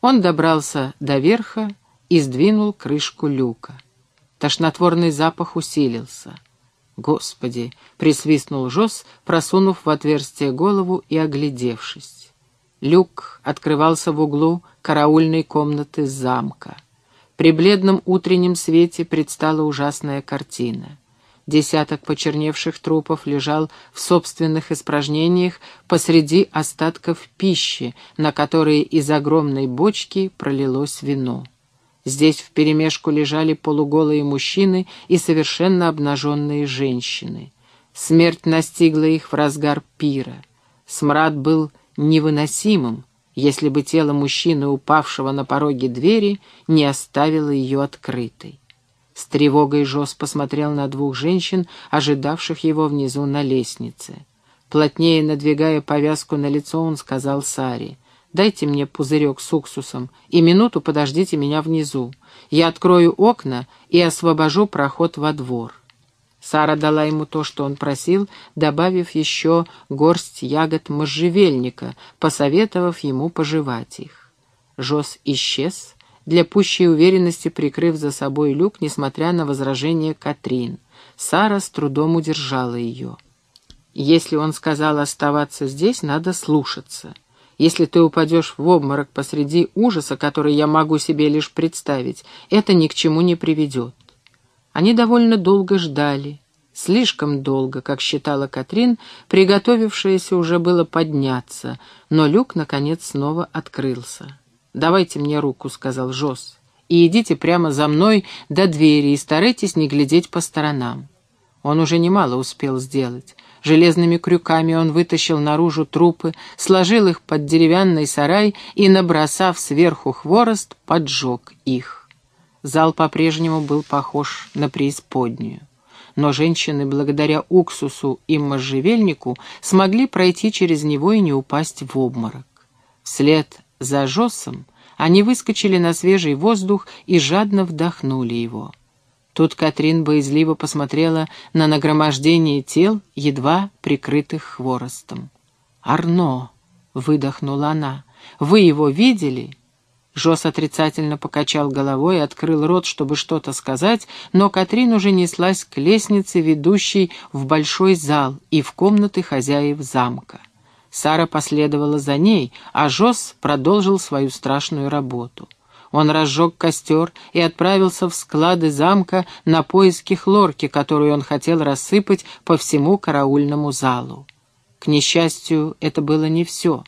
Он добрался до верха и сдвинул крышку люка. Тошнотворный запах усилился. «Господи!» — присвистнул Жос, просунув в отверстие голову и оглядевшись. Люк открывался в углу караульной комнаты замка. При бледном утреннем свете предстала ужасная картина. Десяток почерневших трупов лежал в собственных испражнениях посреди остатков пищи, на которые из огромной бочки пролилось вино. Здесь вперемешку лежали полуголые мужчины и совершенно обнаженные женщины. Смерть настигла их в разгар пира. Смрад был невыносимым, если бы тело мужчины, упавшего на пороге двери, не оставило ее открытой. С тревогой Жос посмотрел на двух женщин, ожидавших его внизу на лестнице. Плотнее надвигая повязку на лицо, он сказал Саре, «Дайте мне пузырек с уксусом и минуту подождите меня внизу. Я открою окна и освобожу проход во двор». Сара дала ему то, что он просил, добавив еще горсть ягод можжевельника, посоветовав ему пожевать их. Жос исчез, для пущей уверенности прикрыв за собой люк, несмотря на возражение Катрин. Сара с трудом удержала ее. «Если он сказал оставаться здесь, надо слушаться. Если ты упадешь в обморок посреди ужаса, который я могу себе лишь представить, это ни к чему не приведет». Они довольно долго ждали, слишком долго, как считала Катрин, приготовившаяся уже было подняться, но люк, наконец, снова открылся. «Давайте мне руку», — сказал Жос, — «и идите прямо за мной до двери и старайтесь не глядеть по сторонам». Он уже немало успел сделать. Железными крюками он вытащил наружу трупы, сложил их под деревянный сарай и, набросав сверху хворост, поджег их. Зал по-прежнему был похож на преисподнюю. Но женщины, благодаря уксусу и можжевельнику, смогли пройти через него и не упасть в обморок. Вслед за Жосом они выскочили на свежий воздух и жадно вдохнули его. Тут Катрин боязливо посмотрела на нагромождение тел, едва прикрытых хворостом. «Арно!» — выдохнула она. «Вы его видели?» Жос отрицательно покачал головой и открыл рот, чтобы что-то сказать, но Катрин уже неслась к лестнице, ведущей в большой зал и в комнаты хозяев замка. Сара последовала за ней, а Жос продолжил свою страшную работу. Он разжег костер и отправился в склады замка на поиски хлорки, которую он хотел рассыпать по всему караульному залу. К несчастью, это было не все.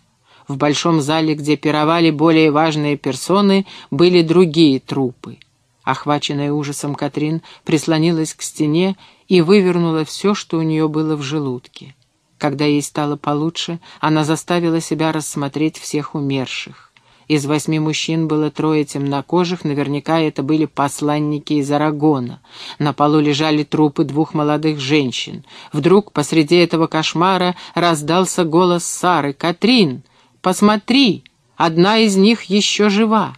В большом зале, где пировали более важные персоны, были другие трупы. Охваченная ужасом Катрин прислонилась к стене и вывернула все, что у нее было в желудке. Когда ей стало получше, она заставила себя рассмотреть всех умерших. Из восьми мужчин было трое темнокожих, наверняка это были посланники из Арагона. На полу лежали трупы двух молодых женщин. Вдруг посреди этого кошмара раздался голос Сары. «Катрин, посмотри, одна из них еще жива!»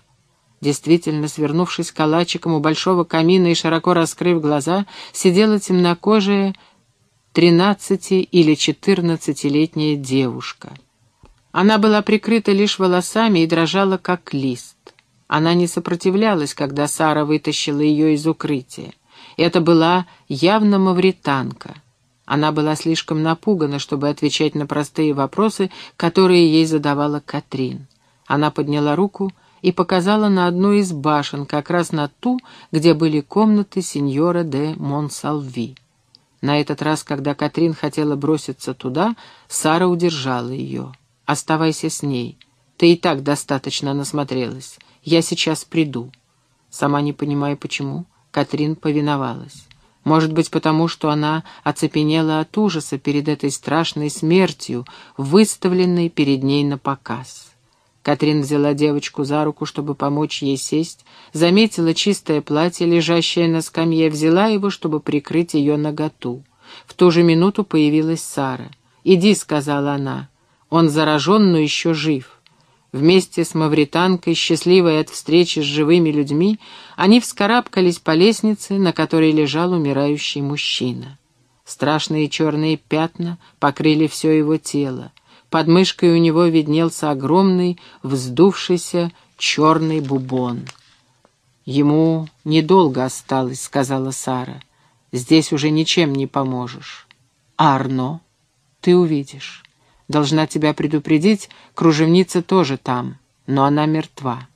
Действительно, свернувшись калачиком у большого камина и широко раскрыв глаза, сидела темнокожая тринадцати- или четырнадцатилетняя девушка. Она была прикрыта лишь волосами и дрожала, как лист. Она не сопротивлялась, когда Сара вытащила ее из укрытия. Это была явно мавританка. Она была слишком напугана, чтобы отвечать на простые вопросы, которые ей задавала Катрин. Она подняла руку и показала на одну из башен, как раз на ту, где были комнаты сеньора де Монсалви. На этот раз, когда Катрин хотела броситься туда, Сара удержала ее. «Оставайся с ней. Ты и так достаточно насмотрелась. Я сейчас приду». Сама не понимая почему, Катрин повиновалась. Может быть, потому что она оцепенела от ужаса перед этой страшной смертью, выставленной перед ней на показ. Катрин взяла девочку за руку, чтобы помочь ей сесть, заметила чистое платье, лежащее на скамье, взяла его, чтобы прикрыть ее наготу. В ту же минуту появилась Сара. «Иди», — сказала она, — «он заражен, но еще жив». Вместе с мавританкой, счастливой от встречи с живыми людьми, они вскарабкались по лестнице, на которой лежал умирающий мужчина. Страшные черные пятна покрыли все его тело. Под мышкой у него виднелся огромный, вздувшийся черный бубон. «Ему недолго осталось», — сказала Сара. «Здесь уже ничем не поможешь». «А Арно? Ты увидишь. Должна тебя предупредить, кружевница тоже там, но она мертва».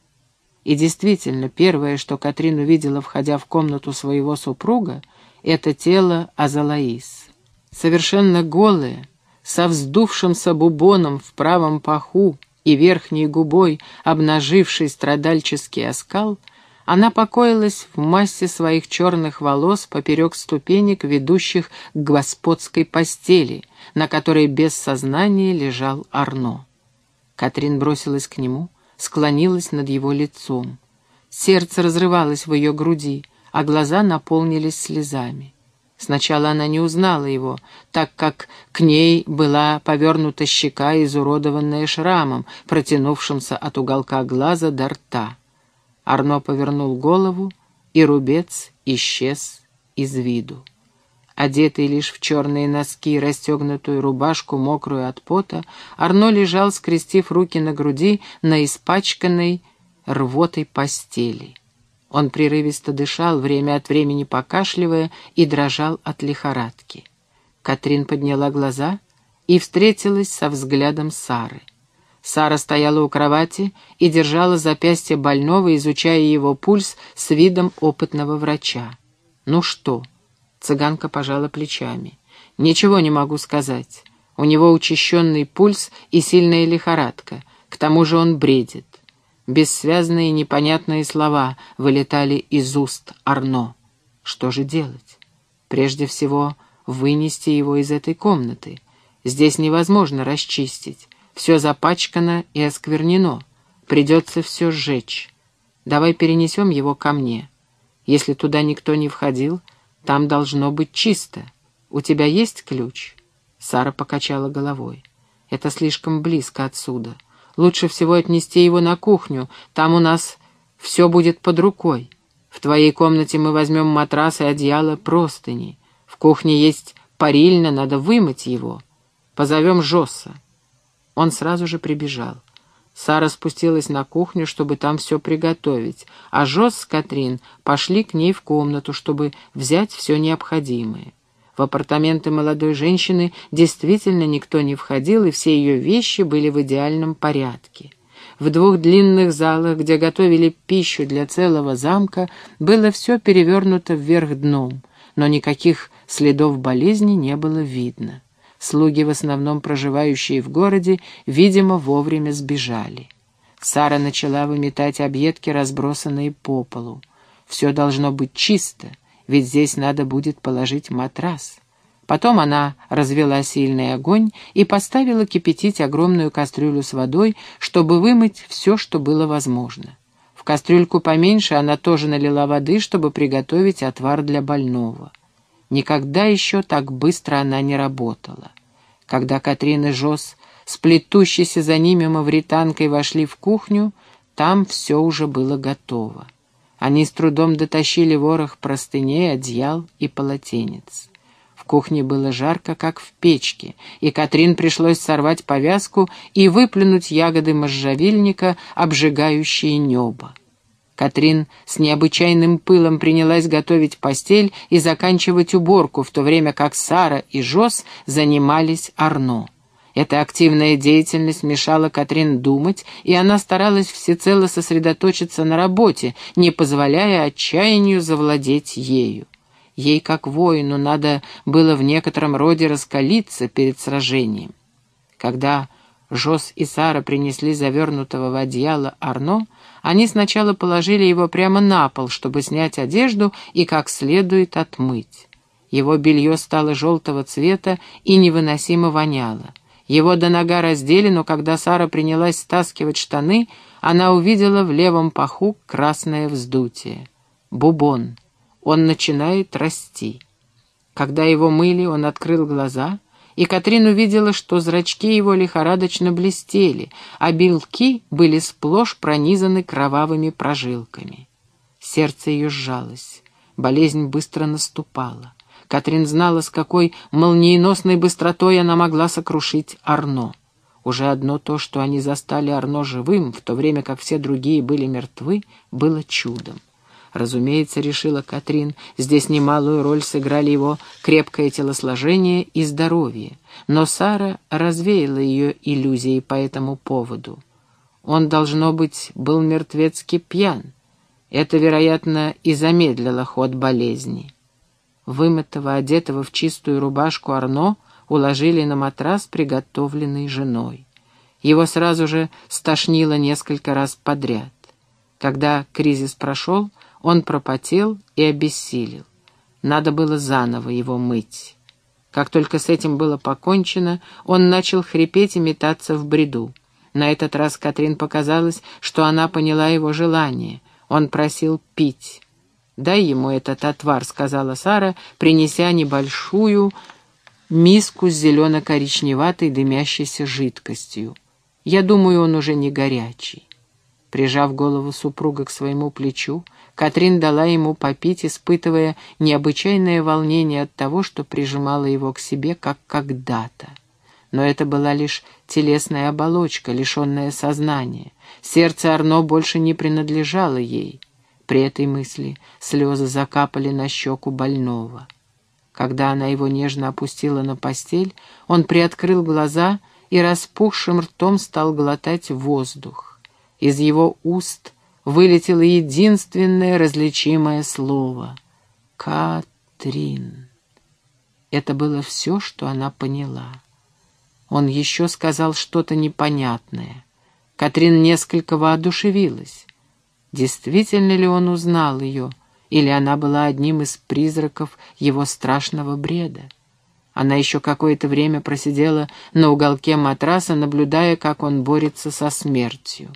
И действительно, первое, что Катрин увидела, входя в комнату своего супруга, это тело Азалаис. Совершенно голое, со вздувшимся бубоном в правом паху и верхней губой, обнаживший страдальческий оскал, она покоилась в массе своих черных волос поперек ступенек, ведущих к господской постели, на которой без сознания лежал Арно. Катрин бросилась к нему, склонилась над его лицом. Сердце разрывалось в ее груди, а глаза наполнились слезами. Сначала она не узнала его, так как к ней была повернута щека, изуродованная шрамом, протянувшимся от уголка глаза до рта. Арно повернул голову, и рубец исчез из виду. Одетый лишь в черные носки и расстегнутую рубашку, мокрую от пота, Арно лежал, скрестив руки на груди, на испачканной рвотой постели. Он прерывисто дышал, время от времени покашливая, и дрожал от лихорадки. Катрин подняла глаза и встретилась со взглядом Сары. Сара стояла у кровати и держала запястье больного, изучая его пульс с видом опытного врача. «Ну что?» — цыганка пожала плечами. «Ничего не могу сказать. У него учащенный пульс и сильная лихорадка. К тому же он бредит. Бессвязные непонятные слова вылетали из уст Арно. Что же делать? Прежде всего, вынести его из этой комнаты. Здесь невозможно расчистить. Все запачкано и осквернено. Придется все сжечь. Давай перенесем его ко мне. Если туда никто не входил, там должно быть чисто. У тебя есть ключ?» Сара покачала головой. «Это слишком близко отсюда». Лучше всего отнести его на кухню, там у нас все будет под рукой. В твоей комнате мы возьмем матрас и одеяло, простыни. В кухне есть парильня, надо вымыть его. Позовем Жосса». Он сразу же прибежал. Сара спустилась на кухню, чтобы там все приготовить, а Жос с Катрин пошли к ней в комнату, чтобы взять все необходимое. В апартаменты молодой женщины действительно никто не входил, и все ее вещи были в идеальном порядке. В двух длинных залах, где готовили пищу для целого замка, было все перевернуто вверх дном, но никаких следов болезни не было видно. Слуги, в основном проживающие в городе, видимо, вовремя сбежали. Сара начала выметать объедки, разбросанные по полу. Все должно быть чисто — ведь здесь надо будет положить матрас. Потом она развела сильный огонь и поставила кипятить огромную кастрюлю с водой, чтобы вымыть все, что было возможно. В кастрюльку поменьше она тоже налила воды, чтобы приготовить отвар для больного. Никогда еще так быстро она не работала. Когда Катрин и Жос, сплетущиеся за ними мавританкой, вошли в кухню, там все уже было готово. Они с трудом дотащили ворох простыней, одеял и полотенец. В кухне было жарко, как в печке, и Катрин пришлось сорвать повязку и выплюнуть ягоды можжевельника, обжигающие небо. Катрин с необычайным пылом принялась готовить постель и заканчивать уборку, в то время как Сара и Жос занимались Арно. Эта активная деятельность мешала Катрин думать, и она старалась всецело сосредоточиться на работе, не позволяя отчаянию завладеть ею. Ей, как воину, надо было в некотором роде раскалиться перед сражением. Когда Жос и Сара принесли завернутого в одеяло Арно, они сначала положили его прямо на пол, чтобы снять одежду и как следует отмыть. Его белье стало желтого цвета и невыносимо воняло. Его до нога раздели, но когда Сара принялась стаскивать штаны, она увидела в левом паху красное вздутие. Бубон. Он начинает расти. Когда его мыли, он открыл глаза, и Катрин увидела, что зрачки его лихорадочно блестели, а белки были сплошь пронизаны кровавыми прожилками. Сердце ее сжалось, болезнь быстро наступала. Катрин знала, с какой молниеносной быстротой она могла сокрушить Арно. Уже одно то, что они застали Арно живым, в то время как все другие были мертвы, было чудом. Разумеется, решила Катрин, здесь немалую роль сыграли его крепкое телосложение и здоровье, но Сара развеяла ее иллюзии по этому поводу. Он, должно быть, был мертвецки пьян. Это, вероятно, и замедлило ход болезни. Вымытого, одетого в чистую рубашку Арно уложили на матрас, приготовленный женой. Его сразу же стошнило несколько раз подряд. Когда кризис прошел, он пропотел и обессилел. Надо было заново его мыть. Как только с этим было покончено, он начал хрипеть и метаться в бреду. На этот раз Катрин показалось, что она поняла его желание. Он просил пить. «Дай ему этот отвар», — сказала Сара, принеся небольшую миску с зелено-коричневатой дымящейся жидкостью. «Я думаю, он уже не горячий». Прижав голову супруга к своему плечу, Катрин дала ему попить, испытывая необычайное волнение от того, что прижимала его к себе, как когда-то. Но это была лишь телесная оболочка, лишенная сознания. Сердце Арно больше не принадлежало ей. При этой мысли слезы закапали на щеку больного. Когда она его нежно опустила на постель, он приоткрыл глаза и распухшим ртом стал глотать воздух. Из его уст вылетело единственное различимое слово — «Катрин». Это было все, что она поняла. Он еще сказал что-то непонятное. Катрин несколько воодушевилась. Действительно ли он узнал ее, или она была одним из призраков его страшного бреда? Она еще какое-то время просидела на уголке матраса, наблюдая, как он борется со смертью.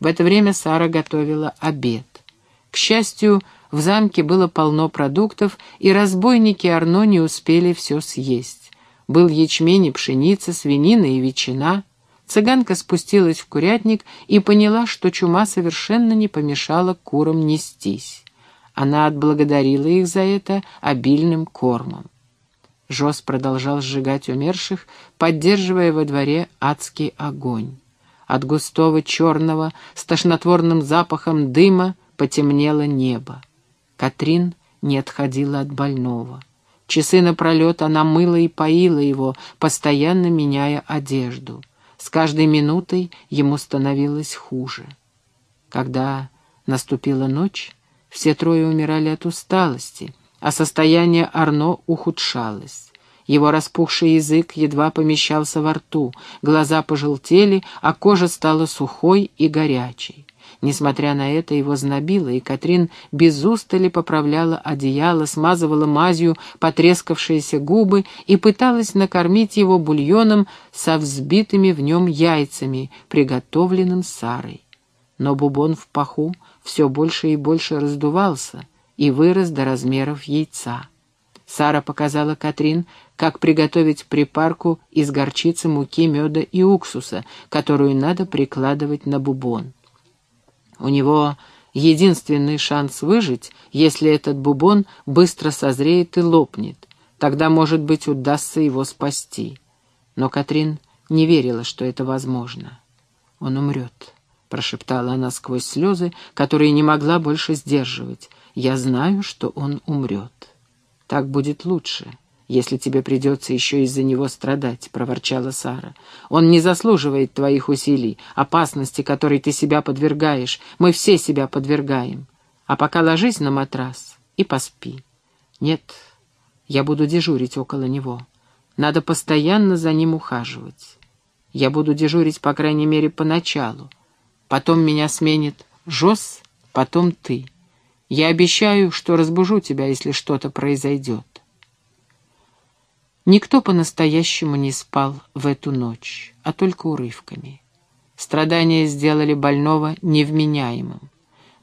В это время Сара готовила обед. К счастью, в замке было полно продуктов, и разбойники Арно не успели все съесть. Был ячмень и пшеница, свинина и ветчина. Цыганка спустилась в курятник и поняла, что чума совершенно не помешала курам нестись. Она отблагодарила их за это обильным кормом. Жос продолжал сжигать умерших, поддерживая во дворе адский огонь. От густого черного с тошнотворным запахом дыма потемнело небо. Катрин не отходила от больного. Часы напролет она мыла и поила его, постоянно меняя одежду. С каждой минутой ему становилось хуже. Когда наступила ночь, все трое умирали от усталости, а состояние Арно ухудшалось. Его распухший язык едва помещался во рту, глаза пожелтели, а кожа стала сухой и горячей. Несмотря на это, его знобило, и Катрин без устали поправляла одеяло, смазывала мазью потрескавшиеся губы и пыталась накормить его бульоном со взбитыми в нем яйцами, приготовленным Сарой. Но бубон в паху все больше и больше раздувался и вырос до размеров яйца. Сара показала Катрин, как приготовить припарку из горчицы, муки, меда и уксуса, которую надо прикладывать на бубон. У него единственный шанс выжить, если этот бубон быстро созреет и лопнет. Тогда, может быть, удастся его спасти. Но Катрин не верила, что это возможно. «Он умрет», — прошептала она сквозь слезы, которые не могла больше сдерживать. «Я знаю, что он умрет». «Так будет лучше, если тебе придется еще из-за него страдать», — проворчала Сара. «Он не заслуживает твоих усилий, опасности, которой ты себя подвергаешь. Мы все себя подвергаем. А пока ложись на матрас и поспи. Нет, я буду дежурить около него. Надо постоянно за ним ухаживать. Я буду дежурить, по крайней мере, поначалу. Потом меня сменит Жос, потом ты». Я обещаю, что разбужу тебя, если что-то произойдет. Никто по-настоящему не спал в эту ночь, а только урывками. Страдания сделали больного невменяемым.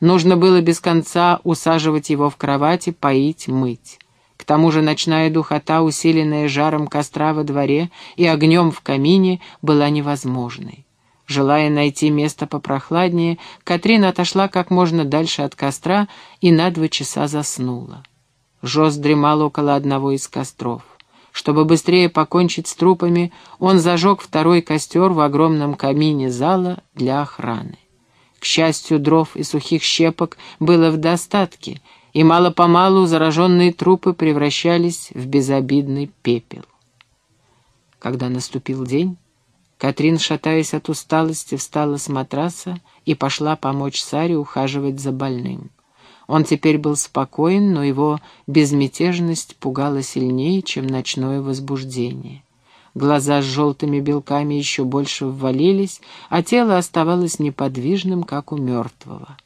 Нужно было без конца усаживать его в кровати, поить, мыть. К тому же ночная духота, усиленная жаром костра во дворе и огнем в камине, была невозможной. Желая найти место попрохладнее, Катрина отошла как можно дальше от костра и на два часа заснула. Жоз дремал около одного из костров. Чтобы быстрее покончить с трупами, он зажег второй костер в огромном камине зала для охраны. К счастью, дров и сухих щепок было в достатке, и мало-помалу зараженные трупы превращались в безобидный пепел. Когда наступил день, Катрин, шатаясь от усталости, встала с матраса и пошла помочь Саре ухаживать за больным. Он теперь был спокоен, но его безмятежность пугала сильнее, чем ночное возбуждение. Глаза с желтыми белками еще больше ввалились, а тело оставалось неподвижным, как у мертвого.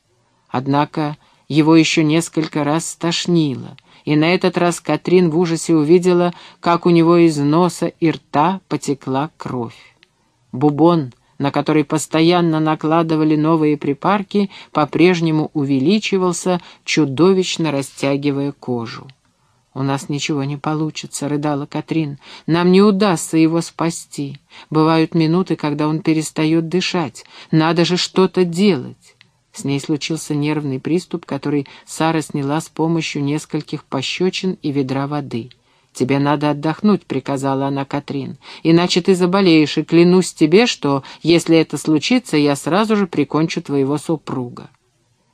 Однако его еще несколько раз стошнило, и на этот раз Катрин в ужасе увидела, как у него из носа и рта потекла кровь. Бубон, на который постоянно накладывали новые припарки, по-прежнему увеличивался, чудовищно растягивая кожу. «У нас ничего не получится», — рыдала Катрин. «Нам не удастся его спасти. Бывают минуты, когда он перестает дышать. Надо же что-то делать». С ней случился нервный приступ, который Сара сняла с помощью нескольких пощечин и ведра воды. «Тебе надо отдохнуть», — приказала она Катрин. «Иначе ты заболеешь, и клянусь тебе, что, если это случится, я сразу же прикончу твоего супруга».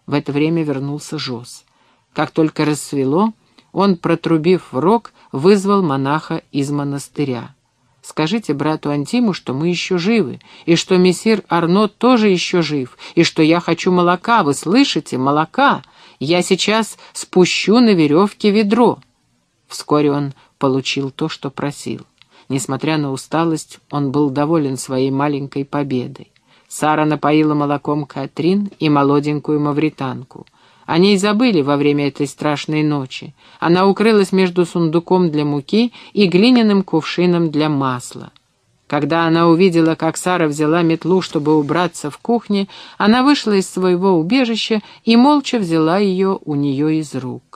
В это время вернулся Жоз. Как только рассвело, он, протрубив в рог, вызвал монаха из монастыря. «Скажите брату Антиму, что мы еще живы, и что мессир Арно тоже еще жив, и что я хочу молока, вы слышите, молока! Я сейчас спущу на веревке ведро». Вскоре он получил то, что просил. Несмотря на усталость, он был доволен своей маленькой победой. Сара напоила молоком Катрин и молоденькую мавританку. О ней забыли во время этой страшной ночи. Она укрылась между сундуком для муки и глиняным кувшином для масла. Когда она увидела, как Сара взяла метлу, чтобы убраться в кухне, она вышла из своего убежища и молча взяла ее у нее из рук.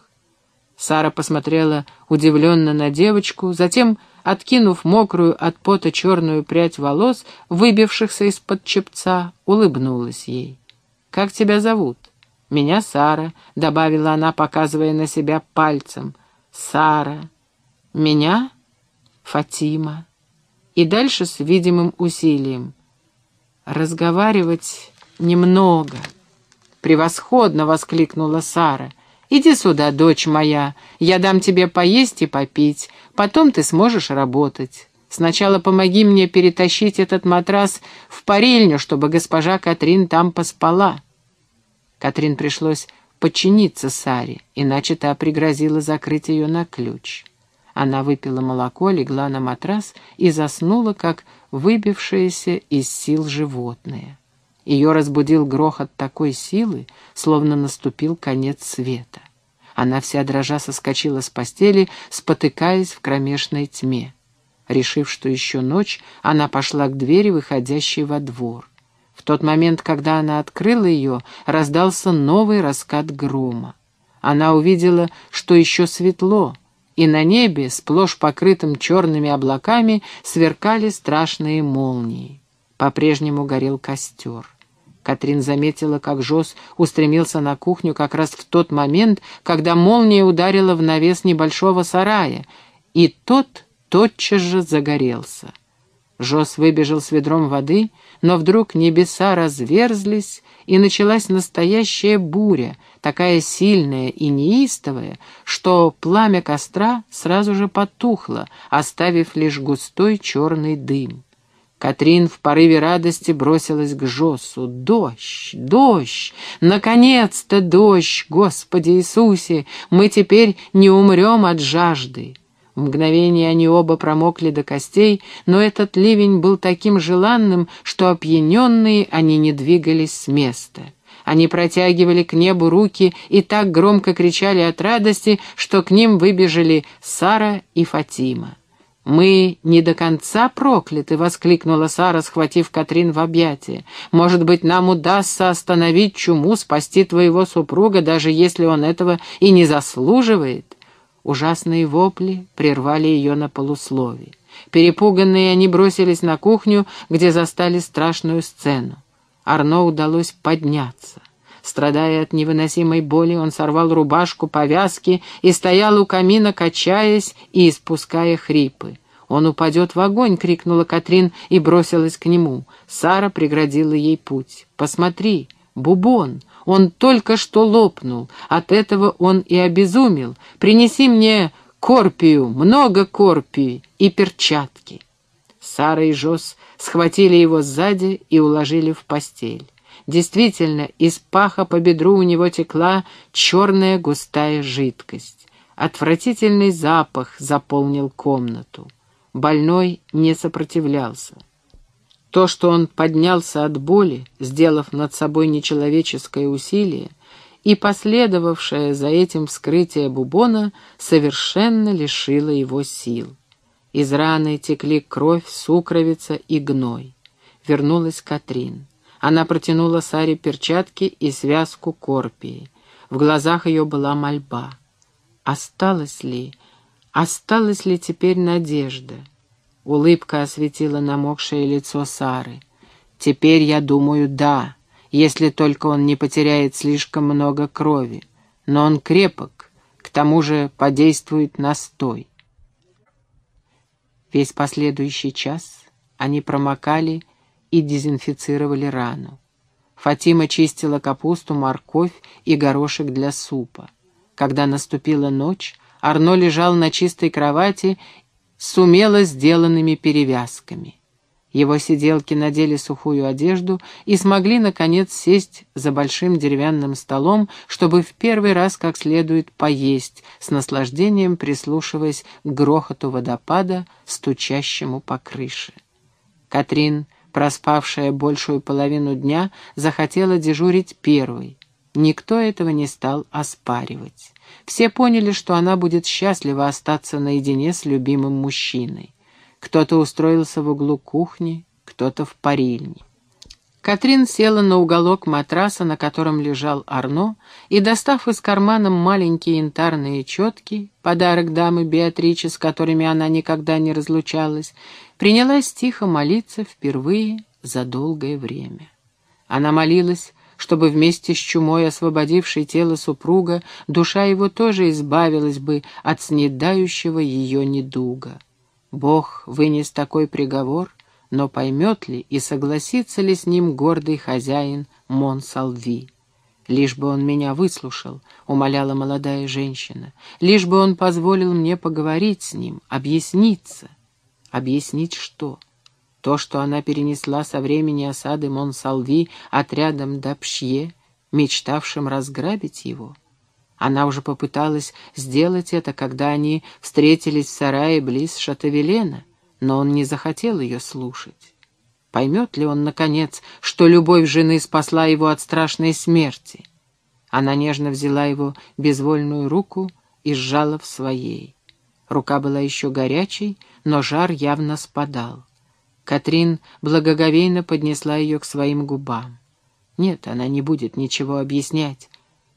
Сара посмотрела удивленно на девочку, затем, откинув мокрую от пота черную прядь волос, выбившихся из-под чепца, улыбнулась ей. «Как тебя зовут?» «Меня Сара», — добавила она, показывая на себя пальцем. «Сара». «Меня?» «Фатима». И дальше с видимым усилием. «Разговаривать немного». «Превосходно!» — воскликнула Сара. «Иди сюда, дочь моя, я дам тебе поесть и попить, потом ты сможешь работать. Сначала помоги мне перетащить этот матрас в парильню, чтобы госпожа Катрин там поспала». Катрин пришлось подчиниться Саре, иначе та пригрозила закрыть ее на ключ. Она выпила молоко, легла на матрас и заснула, как выбившееся из сил животное. Ее разбудил грохот такой силы, словно наступил конец света. Она вся дрожа соскочила с постели, спотыкаясь в кромешной тьме. Решив, что еще ночь, она пошла к двери, выходящей во двор. В тот момент, когда она открыла ее, раздался новый раскат грома. Она увидела, что еще светло, и на небе, сплошь покрытым черными облаками, сверкали страшные молнии. По-прежнему горел костер. Катрин заметила, как Жос устремился на кухню как раз в тот момент, когда молния ударила в навес небольшого сарая, и тот тотчас же загорелся. Жос выбежал с ведром воды, но вдруг небеса разверзлись, и началась настоящая буря, такая сильная и неистовая, что пламя костра сразу же потухло, оставив лишь густой черный дым. Катрин в порыве радости бросилась к Жосу. «Дождь! Дождь! Наконец-то дождь! Господи Иисусе! Мы теперь не умрем от жажды!» В мгновение они оба промокли до костей, но этот ливень был таким желанным, что опьяненные они не двигались с места. Они протягивали к небу руки и так громко кричали от радости, что к ним выбежали Сара и Фатима. «Мы не до конца прокляты!» — воскликнула Сара, схватив Катрин в объятия. «Может быть, нам удастся остановить чуму, спасти твоего супруга, даже если он этого и не заслуживает?» Ужасные вопли прервали ее на полусловие. Перепуганные они бросились на кухню, где застали страшную сцену. Арно удалось подняться. Страдая от невыносимой боли, он сорвал рубашку, повязки и стоял у камина, качаясь и испуская хрипы. «Он упадет в огонь!» — крикнула Катрин и бросилась к нему. Сара преградила ей путь. «Посмотри, бубон! Он только что лопнул. От этого он и обезумел. Принеси мне корпию, много корпии и перчатки». Сара и Жос схватили его сзади и уложили в постель. Действительно, из паха по бедру у него текла черная густая жидкость. Отвратительный запах заполнил комнату. Больной не сопротивлялся. То, что он поднялся от боли, сделав над собой нечеловеческое усилие, и последовавшее за этим вскрытие бубона совершенно лишило его сил. Из раны текли кровь, сукровица и гной. Вернулась Катрин. Она протянула Саре перчатки и связку корпии. В глазах ее была мольба. Осталось ли, осталась ли теперь надежда? Улыбка осветила намокшее лицо Сары. «Теперь я думаю, да, если только он не потеряет слишком много крови. Но он крепок, к тому же подействует настой». Весь последующий час они промокали и дезинфицировали рану. Фатима чистила капусту, морковь и горошек для супа. Когда наступила ночь, Арно лежал на чистой кровати с умело сделанными перевязками. Его сиделки надели сухую одежду и смогли, наконец, сесть за большим деревянным столом, чтобы в первый раз как следует поесть, с наслаждением прислушиваясь к грохоту водопада, стучащему по крыше. Катрин проспавшая большую половину дня, захотела дежурить первой. Никто этого не стал оспаривать. Все поняли, что она будет счастлива остаться наедине с любимым мужчиной. Кто-то устроился в углу кухни, кто-то в парильне. Катрин села на уголок матраса, на котором лежал Арно, и, достав из кармана маленькие янтарные четки, подарок дамы Беатричи, с которыми она никогда не разлучалась, принялась тихо молиться впервые за долгое время. Она молилась, чтобы вместе с чумой, освободившей тело супруга, душа его тоже избавилась бы от снедающего ее недуга. Бог вынес такой приговор, но поймет ли и согласится ли с ним гордый хозяин Монсалви? «Лишь бы он меня выслушал», — умоляла молодая женщина, «лишь бы он позволил мне поговорить с ним, объясниться». Объяснить что? То, что она перенесла со времени осады Монсалви отрядом Дапшье, мечтавшим разграбить его. Она уже попыталась сделать это, когда они встретились в сарае близ Шатавелена, но он не захотел ее слушать. Поймет ли он, наконец, что любовь жены спасла его от страшной смерти? Она нежно взяла его безвольную руку и сжала в своей. Рука была еще горячей, но жар явно спадал. Катрин благоговейно поднесла ее к своим губам. Нет, она не будет ничего объяснять,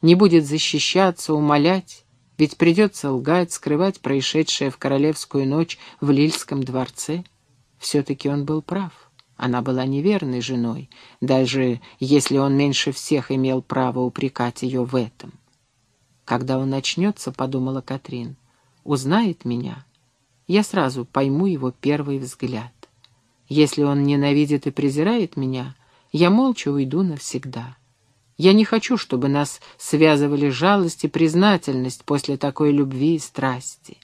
не будет защищаться, умолять, ведь придется лгать, скрывать происшедшее в королевскую ночь в Лильском дворце. Все-таки он был прав. Она была неверной женой, даже если он меньше всех имел право упрекать ее в этом. «Когда он начнется, — подумала Катрин, узнает меня, я сразу пойму его первый взгляд. Если он ненавидит и презирает меня, я молча уйду навсегда. Я не хочу, чтобы нас связывали жалость и признательность после такой любви и страсти.